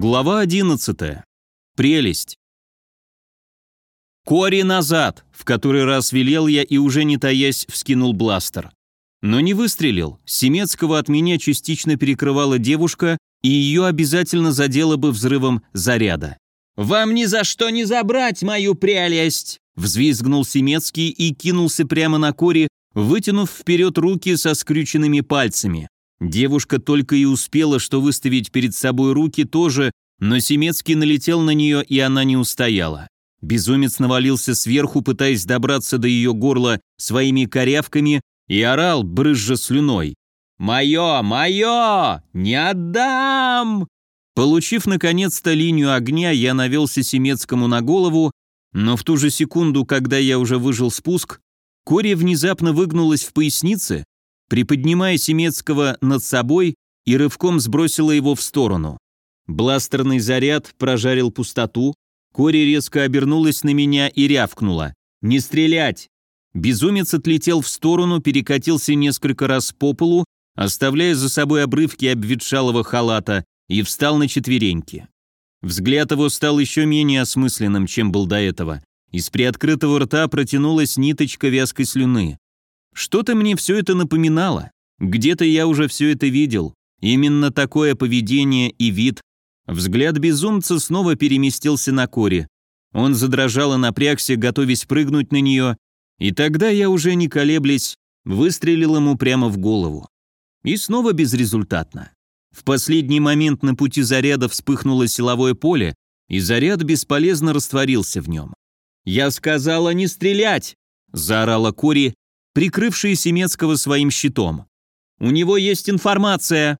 Глава 11. Прелесть. «Кори назад!» — в который раз велел я и уже не таясь вскинул бластер. Но не выстрелил. Семецкого от меня частично перекрывала девушка, и ее обязательно задело бы взрывом заряда. «Вам ни за что не забрать мою прелесть!» Взвизгнул Семецкий и кинулся прямо на Кори, вытянув вперед руки со скрюченными пальцами. Девушка только и успела, что выставить перед собой руки тоже, но Семецкий налетел на нее, и она не устояла. Безумец навалился сверху, пытаясь добраться до ее горла своими корявками, и орал, брызжа слюной. «Мое! Мое! Не отдам!» Получив наконец-то линию огня, я навелся Семецкому на голову, но в ту же секунду, когда я уже выжил спуск, Кори внезапно выгнулась в пояснице, приподнимая Семецкого над собой и рывком сбросила его в сторону. Бластерный заряд прожарил пустоту, Кори резко обернулась на меня и рявкнула. «Не стрелять!» Безумец отлетел в сторону, перекатился несколько раз по полу, оставляя за собой обрывки обветшалого халата, и встал на четвереньки. Взгляд его стал еще менее осмысленным, чем был до этого. Из приоткрытого рта протянулась ниточка вязкой слюны. Что-то мне все это напоминало. Где-то я уже все это видел. Именно такое поведение и вид. Взгляд безумца снова переместился на Кори. Он задрожал и напрягся, готовясь прыгнуть на нее, и тогда я уже не колеблясь, выстрелил ему прямо в голову. И снова безрезультатно. В последний момент на пути заряда вспыхнуло силовое поле, и заряд бесполезно растворился в нем. «Я сказала не стрелять!» – заорала Кори, прикрывшие Семецкого своим щитом. «У него есть информация!»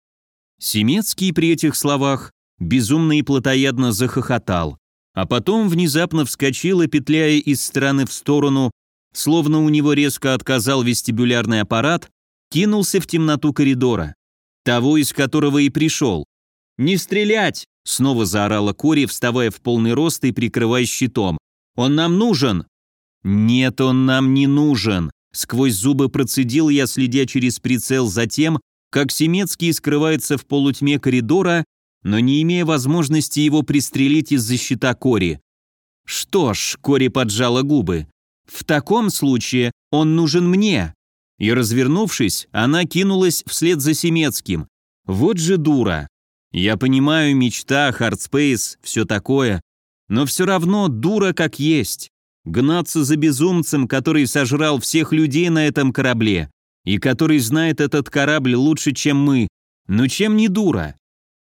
Семецкий при этих словах безумно и плотоядно захохотал, а потом внезапно вскочил и, петляя из стороны в сторону, словно у него резко отказал вестибулярный аппарат, кинулся в темноту коридора, того, из которого и пришел. «Не стрелять!» — снова заорала Кори, вставая в полный рост и прикрывая щитом. «Он нам нужен!» «Нет, он нам не нужен!» Сквозь зубы процедил я, следя через прицел за тем, как Семецкий скрывается в полутьме коридора, но не имея возможности его пристрелить из-за щита Кори. «Что ж», — Кори поджала губы, — «в таком случае он нужен мне». И, развернувшись, она кинулась вслед за Семецким. «Вот же дура!» Я понимаю, мечта, хардспейс, все такое, но все равно дура как есть. Гнаться за безумцем, который сожрал всех людей на этом корабле, и который знает этот корабль лучше, чем мы. Ну чем не дура?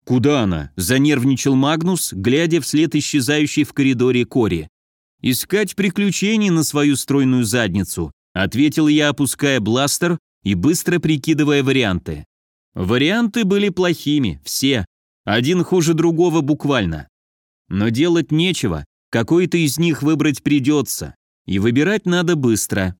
Куда она? Занервничал Магнус, глядя вслед исчезающей в коридоре Кори. Искать приключений на свою стройную задницу, ответил я, опуская бластер и быстро прикидывая варианты. Варианты были плохими, все. Один хуже другого буквально. Но делать нечего, какой-то из них выбрать придется. И выбирать надо быстро.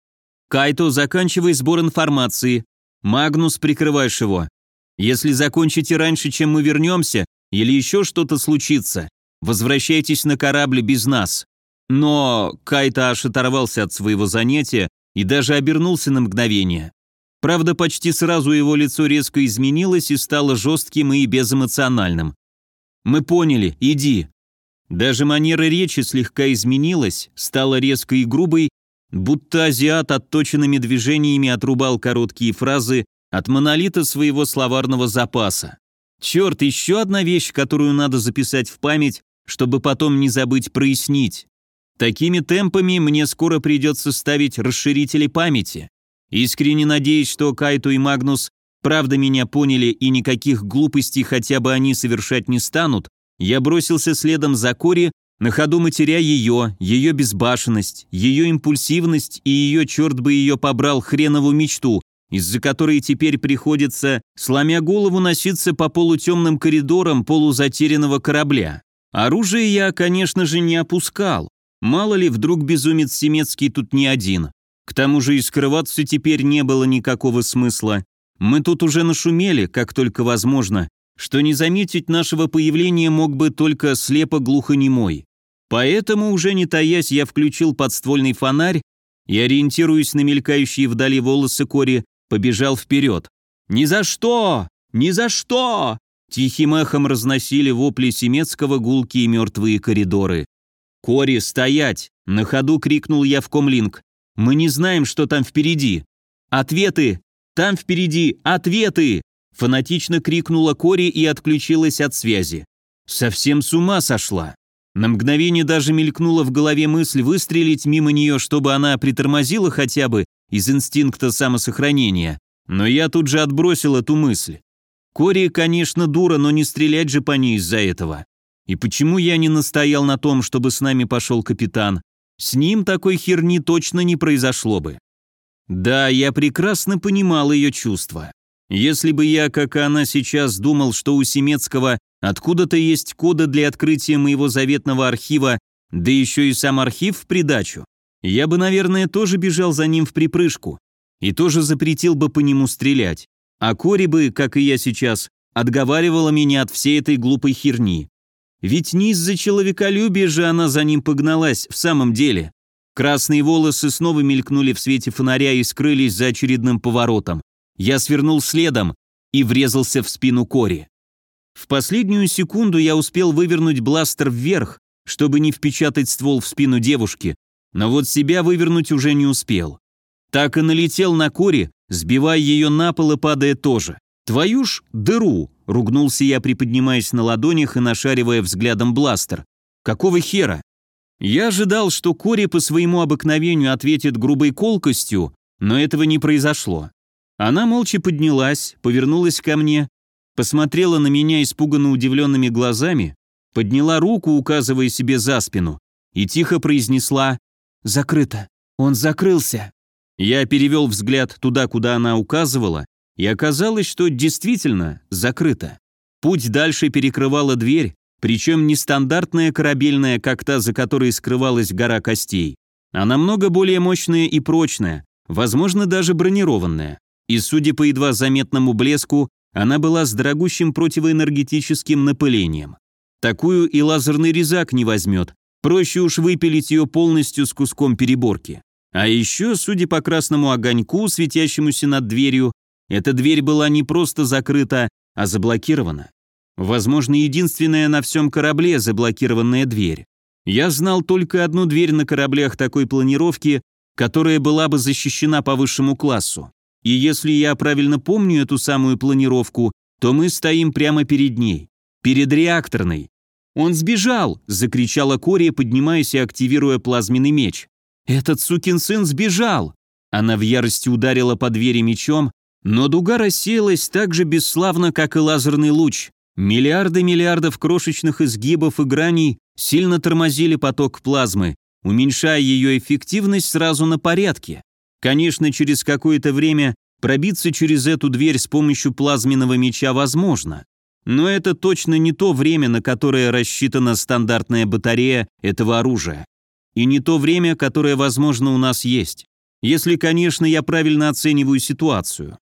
Кайто, заканчивай сбор информации. Магнус, прикрываешь его. Если закончите раньше, чем мы вернемся, или еще что-то случится, возвращайтесь на корабль без нас. Но Кайто аж оторвался от своего занятия и даже обернулся на мгновение. Правда, почти сразу его лицо резко изменилось и стало жестким и безэмоциональным. «Мы поняли, иди», даже манера речи слегка изменилась, стала резкой и грубой, будто азиат отточенными движениями отрубал короткие фразы от монолита своего словарного запаса. Черт, еще одна вещь, которую надо записать в память, чтобы потом не забыть прояснить. Такими темпами мне скоро придется ставить расширители памяти. Искренне надеюсь, что Кайту и Магнус правда меня поняли и никаких глупостей хотя бы они совершать не станут, я бросился следом за Кори, на ходу матеря ее, ее безбашенность, ее импульсивность и ее, черт бы ее побрал, хренову мечту, из-за которой теперь приходится, сломя голову, носиться по полутемным коридорам полузатерянного корабля. Оружие я, конечно же, не опускал. Мало ли, вдруг безумец Семецкий тут не один. К тому же и скрываться теперь не было никакого смысла. Мы тут уже нашумели, как только возможно, что не заметить нашего появления мог бы только слепо-глухонемой. Поэтому, уже не таясь, я включил подствольный фонарь и, ориентируясь на мелькающие вдали волосы Кори, побежал вперед. «Ни за что! Ни за что!» Тихим эхом разносили вопли Семецкого гулкие мертвые коридоры. «Кори, стоять!» — на ходу крикнул я в комлинг. «Мы не знаем, что там впереди!» «Ответы! Там впереди! Ответы!» Фанатично крикнула Кори и отключилась от связи. Совсем с ума сошла. На мгновение даже мелькнула в голове мысль выстрелить мимо нее, чтобы она притормозила хотя бы из инстинкта самосохранения. Но я тут же отбросил эту мысль. Кори, конечно, дура, но не стрелять же по ней из-за этого. И почему я не настоял на том, чтобы с нами пошел капитан? С ним такой херни точно не произошло бы. Да, я прекрасно понимал ее чувства. Если бы я, как и она сейчас, думал, что у Семецкого Откуда-то есть коды для открытия моего заветного архива, да еще и сам архив в придачу. Я бы, наверное, тоже бежал за ним в припрыжку и тоже запретил бы по нему стрелять. А Кори бы, как и я сейчас, отговаривала меня от всей этой глупой херни. Ведь не из-за человеколюбия же она за ним погналась в самом деле. Красные волосы снова мелькнули в свете фонаря и скрылись за очередным поворотом. Я свернул следом и врезался в спину Кори. В последнюю секунду я успел вывернуть бластер вверх, чтобы не впечатать ствол в спину девушки, но вот себя вывернуть уже не успел. Так и налетел на Кори, сбивая ее на пол и падая тоже. «Твою ж дыру!» — ругнулся я, приподнимаясь на ладонях и нашаривая взглядом бластер. «Какого хера?» Я ожидал, что Кори по своему обыкновению ответит грубой колкостью, но этого не произошло. Она молча поднялась, повернулась ко мне посмотрела на меня испуганно удивленными глазами, подняла руку, указывая себе за спину, и тихо произнесла «Закрыто! Он закрылся!» Я перевел взгляд туда, куда она указывала, и оказалось, что действительно закрыто. Путь дальше перекрывала дверь, причем не стандартная корабельная, как та, за которой скрывалась гора костей, а намного более мощная и прочная, возможно, даже бронированная. И, судя по едва заметному блеску, она была с дорогущим противоэнергетическим напылением. Такую и лазерный резак не возьмет, проще уж выпилить ее полностью с куском переборки. А еще, судя по красному огоньку, светящемуся над дверью, эта дверь была не просто закрыта, а заблокирована. Возможно, единственная на всем корабле заблокированная дверь. Я знал только одну дверь на кораблях такой планировки, которая была бы защищена по высшему классу. И если я правильно помню эту самую планировку, то мы стоим прямо перед ней, перед реакторной. «Он сбежал!» – закричала Кори, поднимаясь и активируя плазменный меч. «Этот сукин сын сбежал!» Она в ярости ударила по двери мечом, но дуга рассеялась так же бесславно, как и лазерный луч. Миллиарды миллиардов крошечных изгибов и граней сильно тормозили поток плазмы, уменьшая ее эффективность сразу на порядке. Конечно, через какое-то время пробиться через эту дверь с помощью плазменного меча возможно. Но это точно не то время, на которое рассчитана стандартная батарея этого оружия. И не то время, которое, возможно, у нас есть. Если, конечно, я правильно оцениваю ситуацию.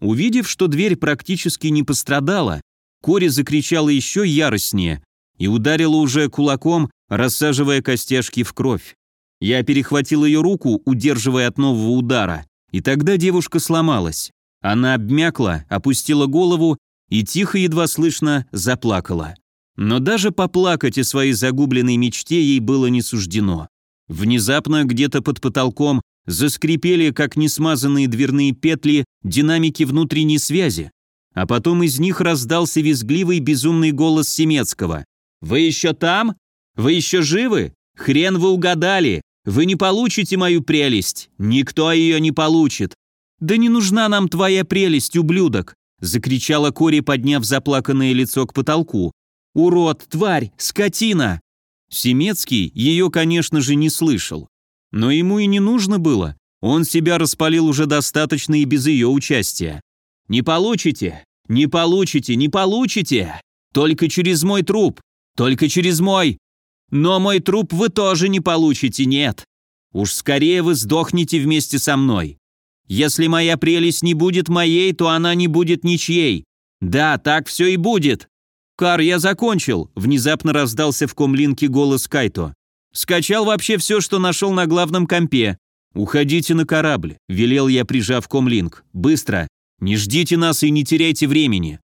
Увидев, что дверь практически не пострадала, Кори закричала еще яростнее и ударила уже кулаком, рассаживая костяшки в кровь. Я перехватил ее руку, удерживая от нового удара, и тогда девушка сломалась. Она обмякла, опустила голову и тихо, едва слышно, заплакала. Но даже поплакать о своей загубленной мечте ей было не суждено. Внезапно где-то под потолком заскрипели, как несмазанные дверные петли, динамики внутренней связи. А потом из них раздался визгливый безумный голос Семецкого. «Вы еще там? Вы еще живы? Хрен вы угадали! Вы не получите мою прелесть. Никто ее не получит. Да не нужна нам твоя прелесть, ублюдок, закричала Кори, подняв заплаканное лицо к потолку. Урод, тварь, скотина. Семецкий ее, конечно же, не слышал. Но ему и не нужно было. Он себя распалил уже достаточно и без ее участия. «Не получите! Не получите! Не получите! Только через мой труп! Только через мой! Но мой труп вы тоже не получите, нет. Уж скорее вы сдохнете вместе со мной. Если моя прелесть не будет моей, то она не будет ничьей. Да, так все и будет. Кар, я закончил, внезапно раздался в комлинке голос Кайто. Скачал вообще все, что нашел на главном компе. Уходите на корабль, велел я, прижав комлинк. Быстро. Не ждите нас и не теряйте времени.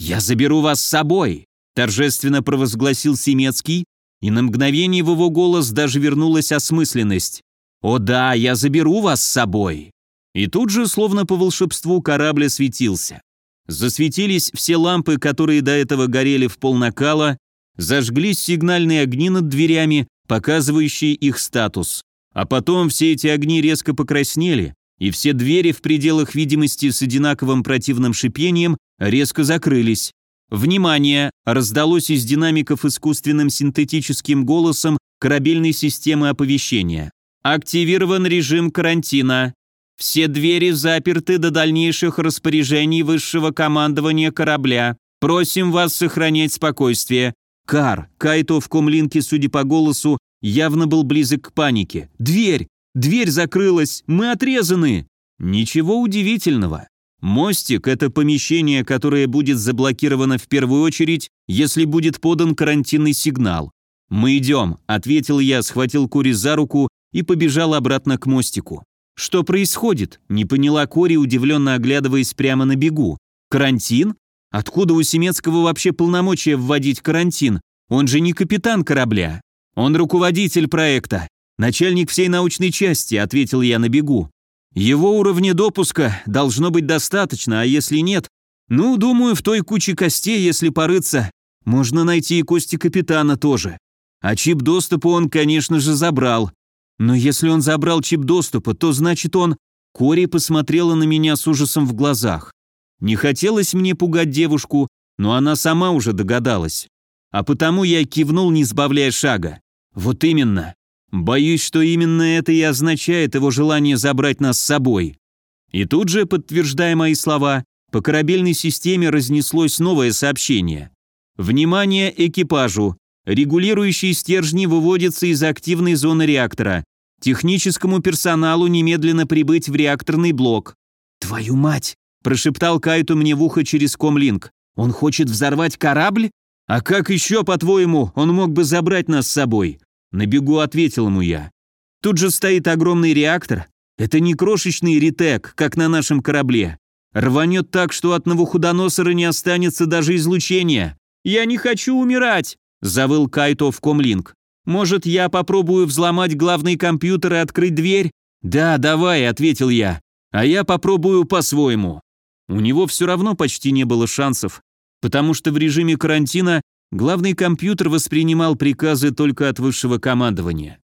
«Я заберу вас с собой!» – торжественно провозгласил Семецкий, и на мгновение в его голос даже вернулась осмысленность. «О да, я заберу вас с собой!» И тут же, словно по волшебству, корабль осветился. Засветились все лампы, которые до этого горели в полнакала, зажглись сигнальные огни над дверями, показывающие их статус. А потом все эти огни резко покраснели, и все двери в пределах видимости с одинаковым противным шипением резко закрылись. «Внимание!» – раздалось из динамиков искусственным синтетическим голосом корабельной системы оповещения. «Активирован режим карантина. Все двери заперты до дальнейших распоряжений высшего командования корабля. Просим вас сохранять спокойствие. Кар, Кайто в комлинке, судя по голосу, явно был близок к панике. Дверь! Дверь закрылась! Мы отрезаны! Ничего удивительного. Мостик – это помещение, которое будет заблокировано в первую очередь, если будет подан карантинный сигнал. «Мы идем», – ответил я, схватил Кори за руку и побежал обратно к мостику. «Что происходит?» – не поняла Кори, удивленно оглядываясь прямо на бегу. «Карантин? Откуда у Семецкого вообще полномочия вводить карантин? Он же не капитан корабля. Он руководитель проекта, начальник всей научной части», – ответил я на бегу. «Его уровня допуска должно быть достаточно, а если нет, ну, думаю, в той куче костей, если порыться, можно найти и кости капитана тоже. А чип доступа он, конечно же, забрал. Но если он забрал чип доступа, то значит он... Кори посмотрела на меня с ужасом в глазах. Не хотелось мне пугать девушку, но она сама уже догадалась. А потому я кивнул, не сбавляя шага. Вот именно. Боюсь, что именно это и означает его желание забрать нас с собой. И тут же, подтверждая мои слова, по корабельной системе разнеслось новое сообщение. Внимание экипажу! Регулирующие стержни выводятся из активной зоны реактора. Техническому персоналу немедленно прибыть в реакторный блок. «Твою мать!» – прошептал Кайту мне в ухо через комлинк. «Он хочет взорвать корабль? А как еще, по-твоему, он мог бы забрать нас с собой?» На бегу ответил ему я. «Тут же стоит огромный реактор. Это не крошечный ритек, как на нашем корабле. Рванет так, что от Навуходоносора не останется даже излучения. Я не хочу умирать!» – завыл Кайто в комлинк. Может, я попробую взломать главный компьютер и открыть дверь? Да, давай, ответил я. А я попробую по-своему. У него все равно почти не было шансов, потому что в режиме карантина главный компьютер воспринимал приказы только от высшего командования.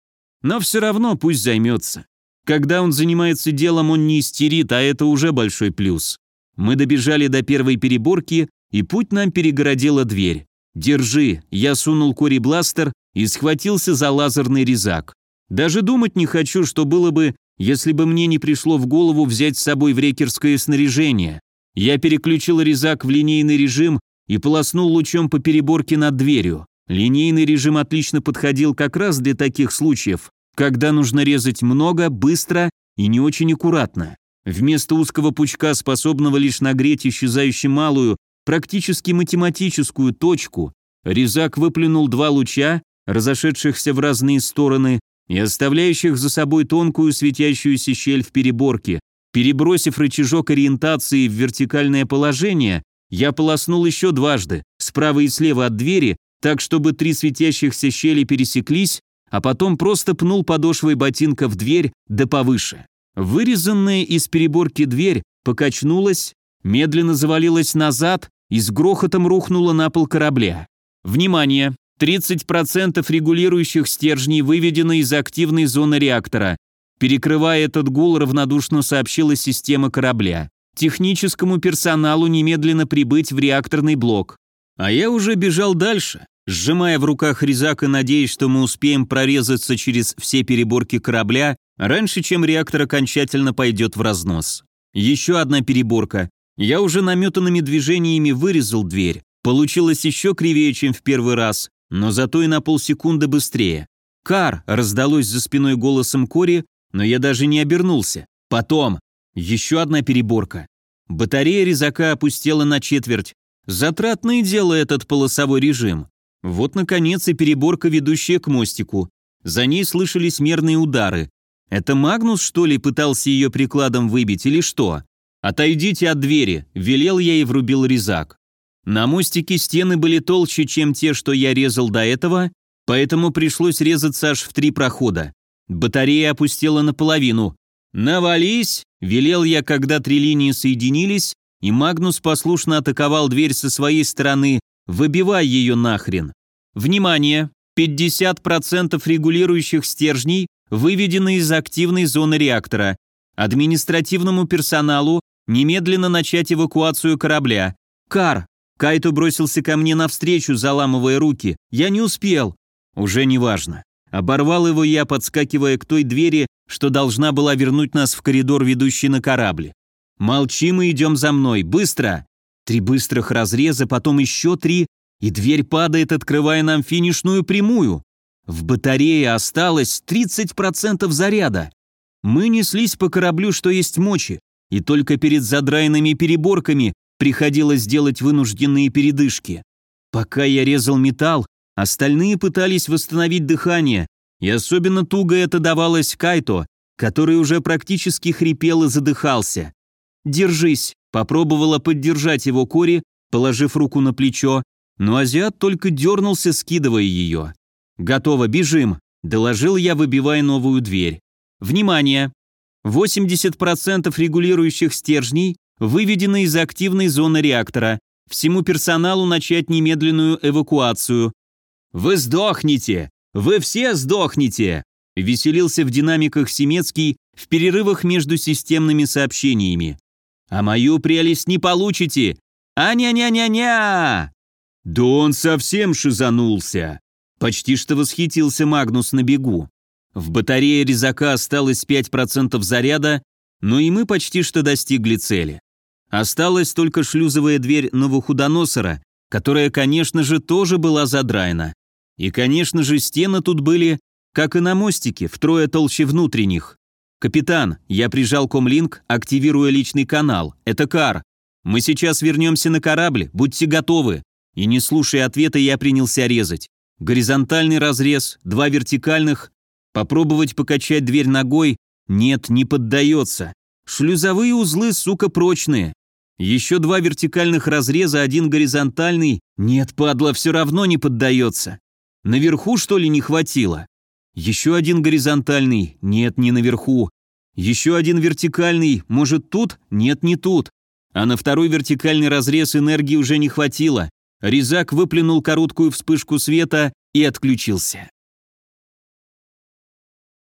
Но все равно пусть займется. Когда он занимается делом, он не истерит, а это уже большой плюс. Мы добежали до первой переборки, и путь нам перегородила дверь. «Держи», я сунул Кори бластер и схватился за лазерный резак. Даже думать не хочу, что было бы, если бы мне не пришло в голову взять с собой врекерское снаряжение. Я переключил резак в линейный режим и полоснул лучом по переборке над дверью. Линейный режим отлично подходил как раз для таких случаев, когда нужно резать много, быстро и не очень аккуратно. Вместо узкого пучка, способного лишь нагреть исчезающую малую, практически математическую точку, резак выплюнул два луча, разошедшихся в разные стороны и оставляющих за собой тонкую светящуюся щель в переборке. Перебросив рычажок ориентации в вертикальное положение, я полоснул еще дважды, справа и слева от двери, так чтобы три светящихся щели пересеклись, а потом просто пнул подошвой ботинка в дверь да повыше. Вырезанная из переборки дверь покачнулась, медленно завалилась назад и с грохотом рухнула на пол корабля. Внимание! 30% регулирующих стержней выведено из активной зоны реактора. Перекрывая этот гул, равнодушно сообщила система корабля. Техническому персоналу немедленно прибыть в реакторный блок. А я уже бежал дальше, сжимая в руках резак и надеясь, что мы успеем прорезаться через все переборки корабля раньше, чем реактор окончательно пойдет в разнос. Еще одна переборка. Я уже наметанными движениями вырезал дверь. Получилось еще кривее, чем в первый раз, но зато и на полсекунды быстрее. «Кар!» – раздалось за спиной голосом Кори, но я даже не обернулся. Потом. Еще одна переборка. Батарея резака опустела на четверть. Затратное дело этот полосовой режим. Вот, наконец, и переборка, ведущая к мостику. За ней слышались мерные удары. Это Магнус, что ли, пытался ее прикладом выбить или что? «Отойдите от двери», – велел я и врубил резак. На мостике стены были толще, чем те, что я резал до этого, поэтому пришлось резаться аж в три прохода. Батарея опустела наполовину. «Навались!» – велел я, когда три линии соединились, и Магнус послушно атаковал дверь со своей стороны, выбивая ее нахрен. «Внимание! 50% регулирующих стержней выведены из активной зоны реактора. Административному персоналу немедленно начать эвакуацию корабля. Кар!» Кайто бросился ко мне навстречу, заламывая руки. «Я не успел!» «Уже не важно. Оборвал его я, подскакивая к той двери, что должна была вернуть нас в коридор, ведущий на корабль. «Молчим и идем за мной, быстро!» Три быстрых разреза, потом еще три, и дверь падает, открывая нам финишную прямую. В батарее осталось 30% заряда. Мы неслись по кораблю, что есть мочи, и только перед задраенными переборками приходилось делать вынужденные передышки. Пока я резал металл, Остальные пытались восстановить дыхание, и особенно туго это давалось Кайто, который уже практически хрипел и задыхался. «Держись», — попробовала поддержать его Кори, положив руку на плечо, но азиат только дернулся, скидывая ее. «Готово, бежим», — доложил я, выбивая новую дверь. «Внимание! 80% регулирующих стержней выведены из активной зоны реактора. Всему персоналу начать немедленную эвакуацию. «Вы сдохнете! Вы все сдохнете!» Веселился в динамиках Семецкий в перерывах между системными сообщениями. «А мою прелесть не получите! А-ня-ня-ня-ня!» «Да он совсем шизанулся!» Почти что восхитился Магнус на бегу. В батарее резака осталось 5% заряда, но и мы почти что достигли цели. Осталась только шлюзовая дверь Новохудоносора, которая, конечно же, тоже была задраена. И, конечно же, стены тут были, как и на мостике, втрое толще внутренних. «Капитан, я прижал комлинк, активируя личный канал. Это Кар. Мы сейчас вернемся на корабль, будьте готовы». И не слушая ответа, я принялся резать. Горизонтальный разрез, два вертикальных. Попробовать покачать дверь ногой? Нет, не поддается. Шлюзовые узлы, сука, прочные. Еще два вертикальных разреза, один горизонтальный. Нет, падла, все равно не поддается. Наверху, что ли, не хватило? Еще один горизонтальный? Нет, не наверху. Еще один вертикальный? Может, тут? Нет, не тут. А на второй вертикальный разрез энергии уже не хватило. Резак выплюнул короткую вспышку света и отключился.